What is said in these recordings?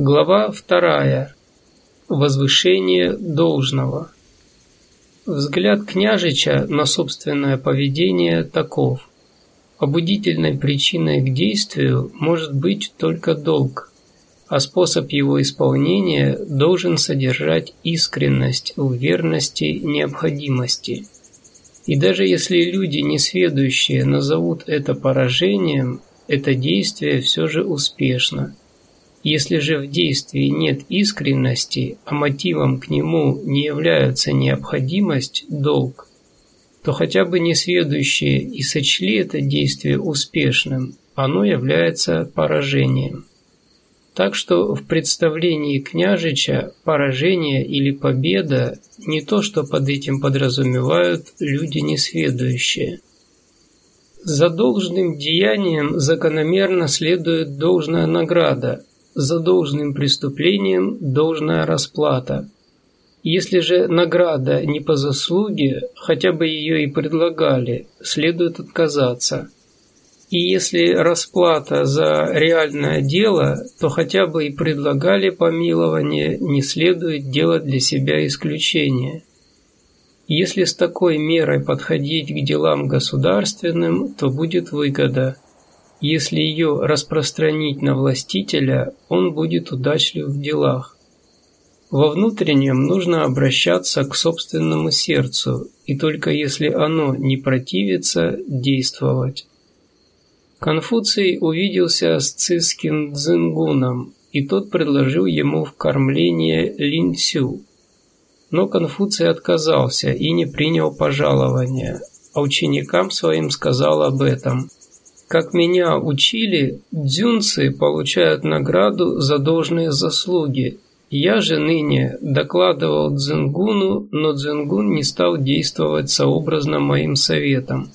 Глава вторая. Возвышение должного. Взгляд княжича на собственное поведение таков. Побудительной причиной к действию может быть только долг, а способ его исполнения должен содержать искренность в верности необходимости. И даже если люди, несведущие, назовут это поражением, это действие все же успешно – если же в действии нет искренности, а мотивом к нему не является необходимость, долг, то хотя бы несведущие и сочли это действие успешным, оно является поражением. Так что в представлении княжича поражение или победа не то, что под этим подразумевают люди несведущие. За должным деянием закономерно следует должная награда, за должным преступлением должная расплата. Если же награда не по заслуге, хотя бы ее и предлагали, следует отказаться. И если расплата за реальное дело, то хотя бы и предлагали помилование, не следует делать для себя исключение. Если с такой мерой подходить к делам государственным, то будет выгода – если ее распространить на властителя, он будет удачлив в делах. Во внутреннем нужно обращаться к собственному сердцу, и только если оно не противится, действовать. Конфуций увиделся с циским Цзин-гуном, и тот предложил ему в кормление Линьцю. Но Конфуций отказался и не принял пожалования, а ученикам своим сказал об этом – как меня учили, дзюнцы получают награду за должные заслуги. Я же ныне докладывал Дзенгуну, но Дзенгун не стал действовать сообразно моим советам.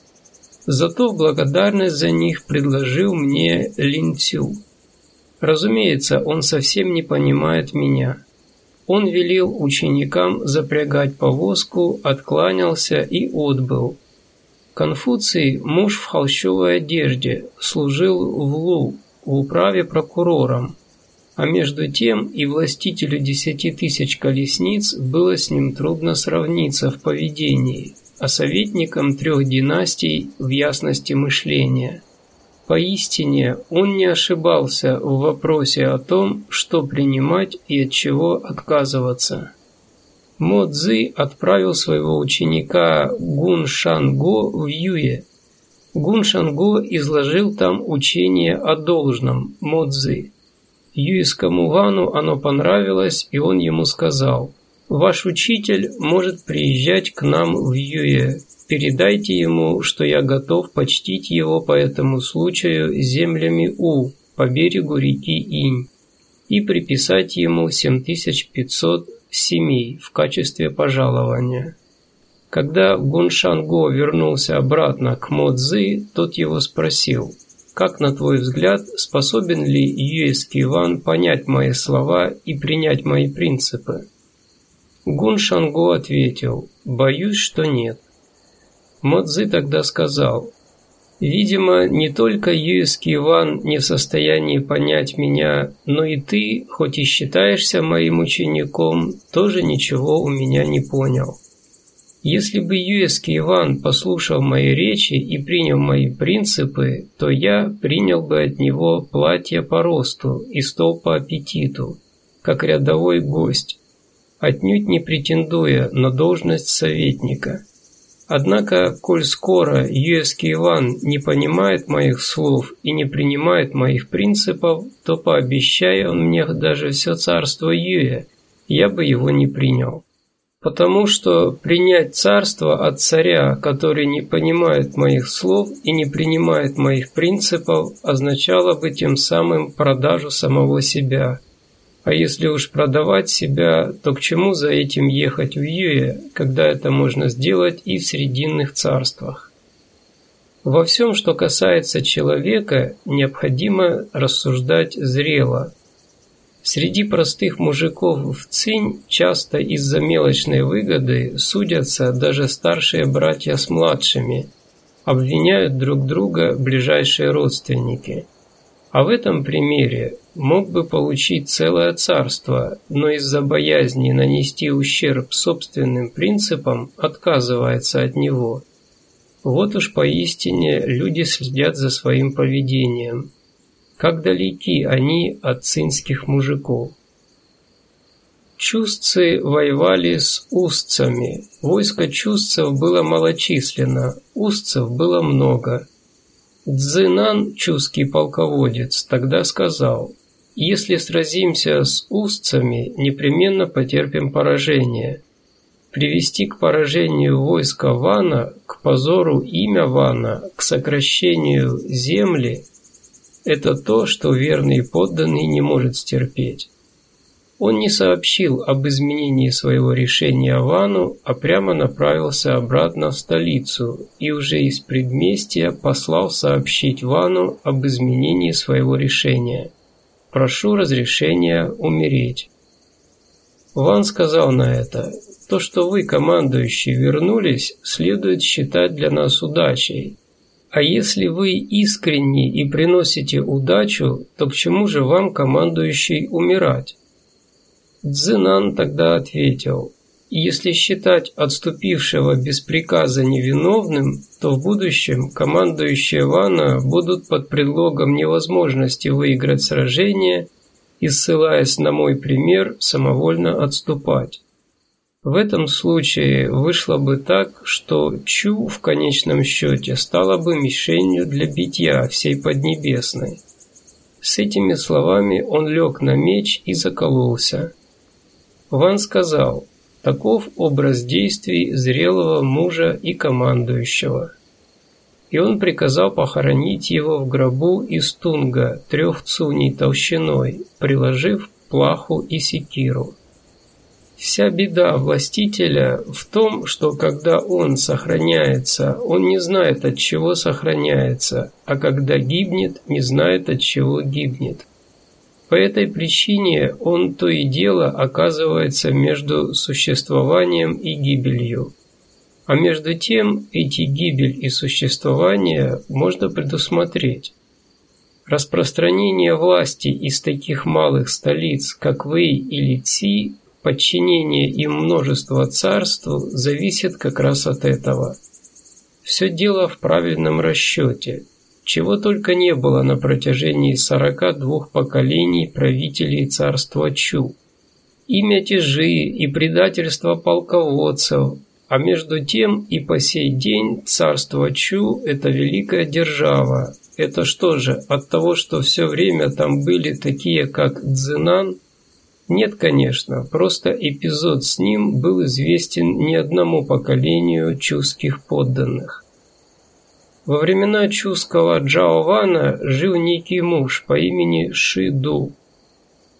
Зато благодарность за них предложил мне линцю. Разумеется, он совсем не понимает меня. Он велел ученикам запрягать повозку, откланялся и отбыл. Конфуций, муж в холщовой одежде, служил в Лу, в управе прокурором, а между тем и властителю десяти тысяч колесниц было с ним трудно сравниться в поведении, а советником трех династий в ясности мышления. Поистине он не ошибался в вопросе о том, что принимать и от чего отказываться. Мо Цзы отправил своего ученика Гун Шанго в Юе. Гун Шанго изложил там учение о должном Мо Цзы. Юйскому Вану оно понравилось, и он ему сказал, «Ваш учитель может приезжать к нам в Юе. Передайте ему, что я готов почтить его по этому случаю землями У по берегу реки Инь и приписать ему 7500 семей в качестве пожалования. Когда Гуншанго вернулся обратно к Модзы, тот его спросил, «Как, на твой взгляд, способен ли Юэский Иван понять мои слова и принять мои принципы?» Гуншанго ответил, «Боюсь, что нет». Модзы тогда сказал, Видимо, не только Юйский Иван не в состоянии понять меня, но и ты, хоть и считаешься моим учеником, тоже ничего у меня не понял. Если бы Юэский Иван послушал мои речи и принял мои принципы, то я принял бы от него платье по росту и стол по аппетиту, как рядовой гость, отнюдь не претендуя на должность советника. Однако, коль скоро Юэский Иван не понимает моих слов и не принимает моих принципов, то пообещай он мне даже все царство Юэ, я бы его не принял. Потому что принять царство от царя, который не понимает моих слов и не принимает моих принципов, означало бы тем самым продажу самого себя – а если уж продавать себя, то к чему за этим ехать в Юе, когда это можно сделать и в Срединных царствах? Во всем, что касается человека, необходимо рассуждать зрело. Среди простых мужиков в Цинь часто из-за мелочной выгоды судятся даже старшие братья с младшими, обвиняют друг друга ближайшие родственники – А в этом примере мог бы получить целое царство, но из-за боязни нанести ущерб собственным принципам отказывается от него. Вот уж поистине люди следят за своим поведением. Как далеки они от цинских мужиков. Чувстцы воевали с устцами. Войско чувстцев было малочисленно, устцев было много – Цзинан, чуский полководец, тогда сказал, «Если сразимся с устцами, непременно потерпим поражение. Привести к поражению войска Вана, к позору имя Вана, к сокращению земли – это то, что верный подданный не может стерпеть». Он не сообщил об изменении своего решения Вану, а прямо направился обратно в столицу и уже из предместья послал сообщить Вану об изменении своего решения. «Прошу разрешения умереть». Ван сказал на это, «То, что вы, командующий, вернулись, следует считать для нас удачей. А если вы искренни и приносите удачу, то к чему же вам, командующий, умирать?» Цзинан тогда ответил, если считать отступившего без приказа невиновным, то в будущем командующие Вана будут под предлогом невозможности выиграть сражение и, ссылаясь на мой пример, самовольно отступать. В этом случае вышло бы так, что Чу в конечном счете стала бы мишенью для битья всей Поднебесной. С этими словами он лег на меч и закололся. Ван сказал, таков образ действий зрелого мужа и командующего. И он приказал похоронить его в гробу из тунга трех цуней толщиной, приложив плаху и секиру. Вся беда властителя в том, что когда он сохраняется, он не знает, от чего сохраняется, а когда гибнет, не знает, от чего гибнет. По этой причине он то и дело оказывается между существованием и гибелью. А между тем эти гибель и существование можно предусмотреть. Распространение власти из таких малых столиц, как Вэй или Ци, подчинение им множества царств зависит как раз от этого. Все дело в правильном расчете – чего только не было на протяжении 42 поколений правителей царства Чу. И мятежи, и предательство полководцев, а между тем и по сей день царство Чу – это великая держава. Это что же, от того, что все время там были такие, как Цзинан? Нет, конечно, просто эпизод с ним был известен не одному поколению чуских подданных. Во времена чуского Джао Вана жил некий муж по имени Шиду.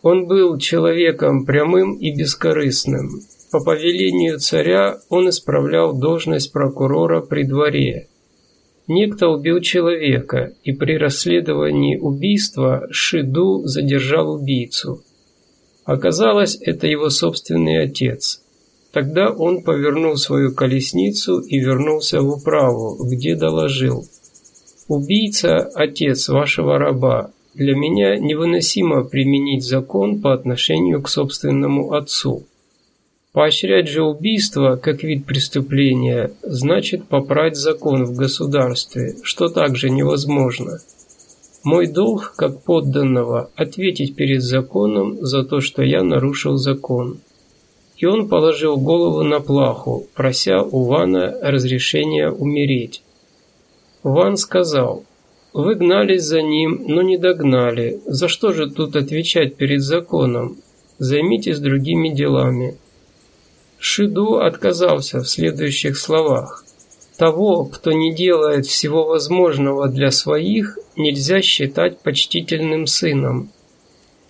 Он был человеком прямым и бескорыстным. По повелению царя он исправлял должность прокурора при дворе. Некто убил человека, и при расследовании убийства Шиду задержал убийцу. Оказалось, это его собственный отец. Тогда он повернул свою колесницу и вернулся в управу, где доложил. «Убийца – отец вашего раба. Для меня невыносимо применить закон по отношению к собственному отцу. Поощрять же убийство как вид преступления значит попрать закон в государстве, что также невозможно. Мой долг, как подданного, ответить перед законом за то, что я нарушил закон и он положил голову на плаху, прося у Вана разрешения умереть. Ван сказал, «Вы гнались за ним, но не догнали. За что же тут отвечать перед законом? Займитесь другими делами». Шиду отказался в следующих словах. «Того, кто не делает всего возможного для своих, нельзя считать почтительным сыном,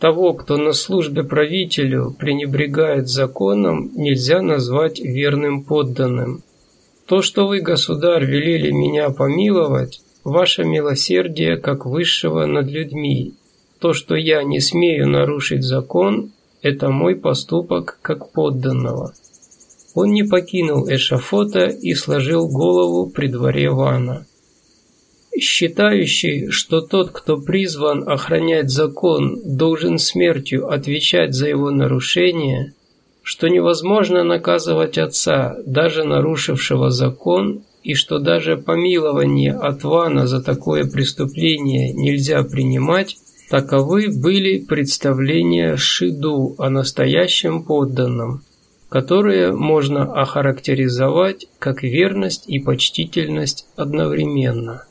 того, кто на службе правителю пренебрегает законом, нельзя назвать верным подданным. То, что вы, государь, велели меня помиловать, ваше милосердие как высшего над людьми. То, что я не смею нарушить закон, это мой поступок как подданного. Он не покинул эшафота и сложил голову при дворе Вана. Считающий, что тот, кто призван охранять закон, должен смертью отвечать за его нарушение, что невозможно наказывать отца, даже нарушившего закон, и что даже помилование от Вана за такое преступление нельзя принимать, таковы были представления Шиду о настоящем подданном, которые можно охарактеризовать как верность и почтительность одновременно.